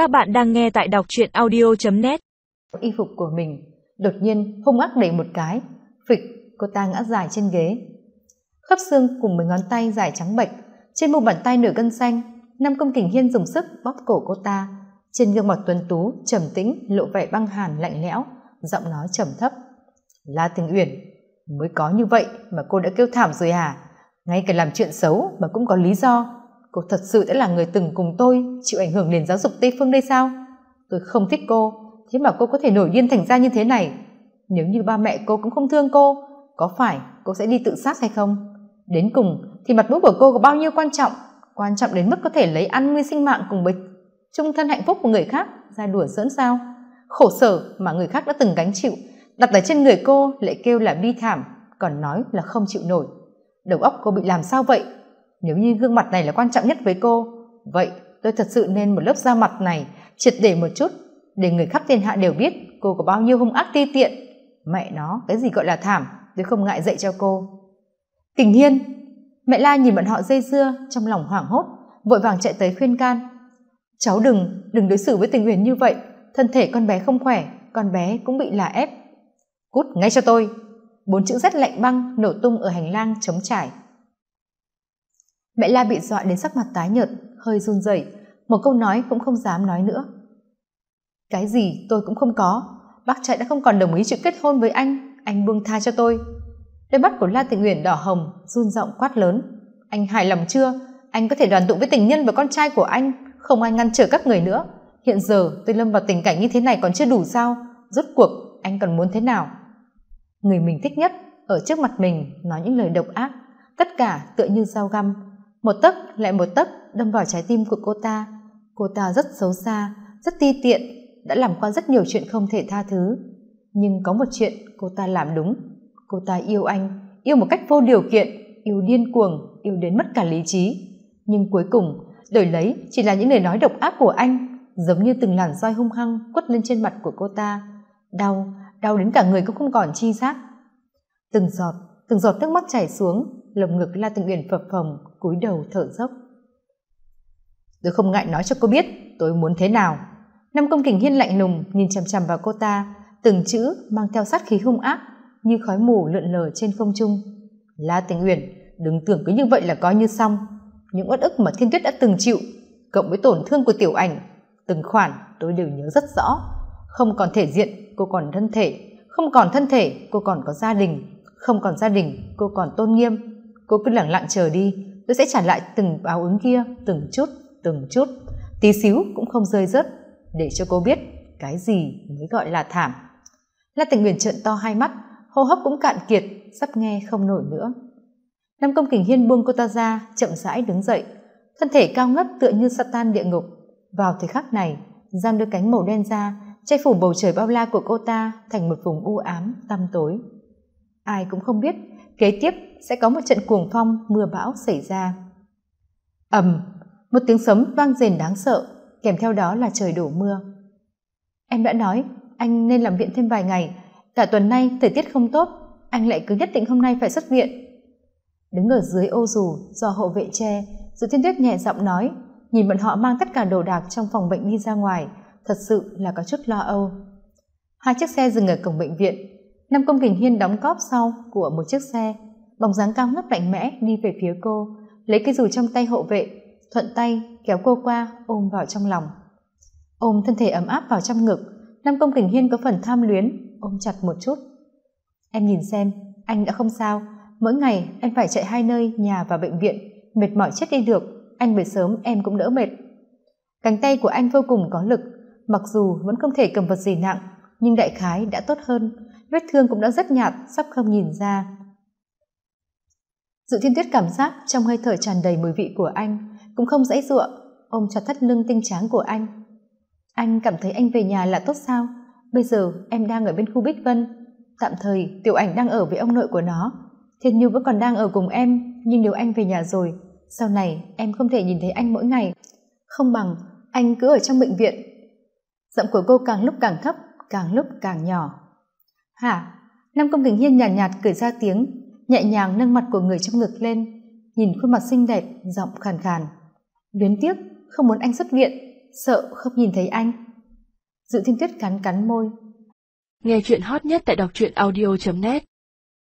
Các bạn đang nghe tại đọc truyện audio.net Y phục của mình, đột nhiên hung ác đẩy một cái. Phịch, cô ta ngã dài trên ghế. Khớp xương cùng mấy ngón tay dài trắng bệch, trên mu bàn tay nửa gân xanh, năm công kình hiên dùng sức bóp cổ cô ta. Trên gương mặt tuấn tú, trầm tĩnh, lộ vẻ băng hàn, lạnh lẽo, giọng nói trầm thấp. La tình uyển, mới có như vậy mà cô đã kêu thảm rồi à? Ngay cả làm chuyện xấu mà cũng có lý do cô thật sự đã là người từng cùng tôi chịu ảnh hưởng nền giáo dục tây phương đây sao? Tôi không thích cô, thế mà cô có thể nổi điên thành ra như thế này. Nếu như ba mẹ cô cũng không thương cô, có phải cô sẽ đi tự sát hay không? Đến cùng thì mặt mũi của cô có bao nhiêu quan trọng? Quan trọng đến mức có thể lấy ăn nuôi sinh mạng cùng bịch trung thân hạnh phúc của người khác ra đùa giỡn sao? Khổ sở mà người khác đã từng gánh chịu, đặt ở trên người cô lại kêu là bi thảm, còn nói là không chịu nổi. Đầu óc cô bị làm sao vậy? Nếu như gương mặt này là quan trọng nhất với cô, vậy tôi thật sự nên một lớp da mặt này triệt để một chút để người khắp thiên hạ đều biết cô có bao nhiêu hung ác ti tiện. Mẹ nó, cái gì gọi là thảm, tôi không ngại dạy cho cô. Kình hiên, mẹ la nhìn bọn họ dây dưa, trong lòng hoảng hốt, vội vàng chạy tới khuyên can. Cháu đừng đừng đối xử với tình huyền như vậy, thân thể con bé không khỏe, con bé cũng bị là ép. Cút ngay cho tôi. Bốn chữ rất lạnh băng nổ tung ở hành lang trống trải mẹ la bị dọa đến sắc mặt tái nhợt, hơi run rẩy, một câu nói cũng không dám nói nữa. Cái gì tôi cũng không có, bác trai đã không còn đồng ý chịu kết hôn với anh anh buông tha cho tôi. Đôi mắt của la thị uyển đỏ hồng, run giọng quát lớn. Anh hài lòng chưa? Anh có thể đoàn tụ với tình nhân và con trai của anh, không ai ngăn trở các người nữa. Hiện giờ tôi lâm vào tình cảnh như thế này còn chưa đủ sao? Rốt cuộc, anh còn muốn thế nào? Người mình thích nhất, ở trước mặt mình, nói những lời độc ác, tất cả tựa như dao găm một tấc lại một tấc đâm vào trái tim của cô ta. Cô ta rất xấu xa, rất ti tiện, đã làm qua rất nhiều chuyện không thể tha thứ. Nhưng có một chuyện cô ta làm đúng. Cô ta yêu anh, yêu một cách vô điều kiện, yêu điên cuồng, yêu đến mất cả lý trí. Nhưng cuối cùng, đổi lấy chỉ là những lời nói độc ác của anh, giống như từng làn roi hung hăng quất lên trên mặt của cô ta. Đau đau đến cả người cũng không còn chi giác. Từng giọt từng giọt nước mắt chảy xuống lồng ngực la tình uyển phập phồng, cúi đầu thở dốc. Tôi không ngại nói cho cô biết tôi muốn thế nào. Năm công kình hiên lạnh lùng nhìn chằm chằm vào cô ta, từng chữ mang theo sát khí hung ác như khói mù lượn lờ trên không trung. La tình uyển, đừng tưởng cứ như vậy là coi như xong. Những uất ức mà thiên tuyết đã từng chịu, cộng với tổn thương của tiểu ảnh, từng khoản tôi đều nhớ rất rõ. Không còn thể diện, cô còn thân thể. Không còn thân thể, cô còn có gia đình. Không còn gia đình, cô còn tôn nghiêm cô cứ lẳng lặng chờ đi. Tôi sẽ trả lại từng báo ứng kia, từng chút từng chút. Tí xíu cũng không rơi rớt, để cho cô biết cái gì mới gọi là thảm. La tình nguyện trợn to hai mắt, hô hấp cũng cạn kiệt, sắp nghe không nổi nữa. Nam công kình hiên buông cô ta ra, chậm rãi đứng dậy. Thân thể cao ngất tựa như satan địa ngục. Vào thời khắc này, giang đưa cánh màu đen ra, che phủ bầu trời bao la của cô ta thành một vùng u ám tăm tối. Ai cũng không biết kế tiếp sẽ có một trận cuồng phong mưa bão xảy ra. Ầm một tiếng sấm vang rền đáng sợ, kèm theo đó là trời đổ mưa. Em đã nói, anh nên làm viện thêm vài ngày, cả tuần nay thời tiết không tốt, anh lại cứ nhất định hôm nay phải xuất viện. Đứng ở dưới ô dù do hộ vệ che dự thiên tuyết nhẹ giọng nói, nhìn bọn họ mang tất cả đồ đạc trong phòng bệnh đi ra ngoài, thật sự là có chút lo âu. Hai chiếc xe dừng ở cổng bệnh viện năm công kình hiên đóng cóp sau của một chiếc xe. Bóng dáng cao ngất mạnh mẽ đi về phía cô, lấy cây dù trong tay hộ vệ, thuận tay kéo cô qua ôm vào trong lòng. Ôm thân thể ấm áp vào trong ngực năm công kình hiên có phần tham luyến, ôm chặt một chút. Em nhìn xem, anh đã không sao. Mỗi ngày anh phải chạy hai nơi, nhà và bệnh viện. Mệt mỏi chết đi được, anh về sớm em cũng đỡ mệt. Cánh tay của anh vô cùng có lực, mặc dù vẫn không thể cầm vật gì nặng, nhưng đại khái đã tốt hơn vết thương cũng đã rất nhạt, sắp không nhìn ra. Dự thiên tuyết cảm giác trong hơi thở tràn đầy mùi vị của anh cũng không dãy giụa ôm chặt thắt lưng tinh tráng của anh. Anh cảm thấy anh về nhà là tốt sao? Bây giờ em đang ở bên khu bích vân. Tạm thời tiểu ảnh đang ở với ông nội của nó. Thiên như vẫn còn đang ở cùng em, nhưng nếu anh về nhà rồi, sau này em không thể nhìn thấy anh mỗi ngày. Không bằng anh cứ ở trong bệnh viện. Giọng của cô càng lúc càng thấp, càng lúc càng nhỏ hả? Nam công kính hiên nhàn nhạt, nhạt cười ra tiếng nhẹ nhàng nâng mặt của người trong ngực lên nhìn khuôn mặt xinh đẹp giọng khàn khàn. Luyến tiếc không muốn anh xuất viện sợ không nhìn thấy anh. Dự thiên tuyết cắn cắn môi. Nghe chuyện hot nhất tại đọc truyện audio net.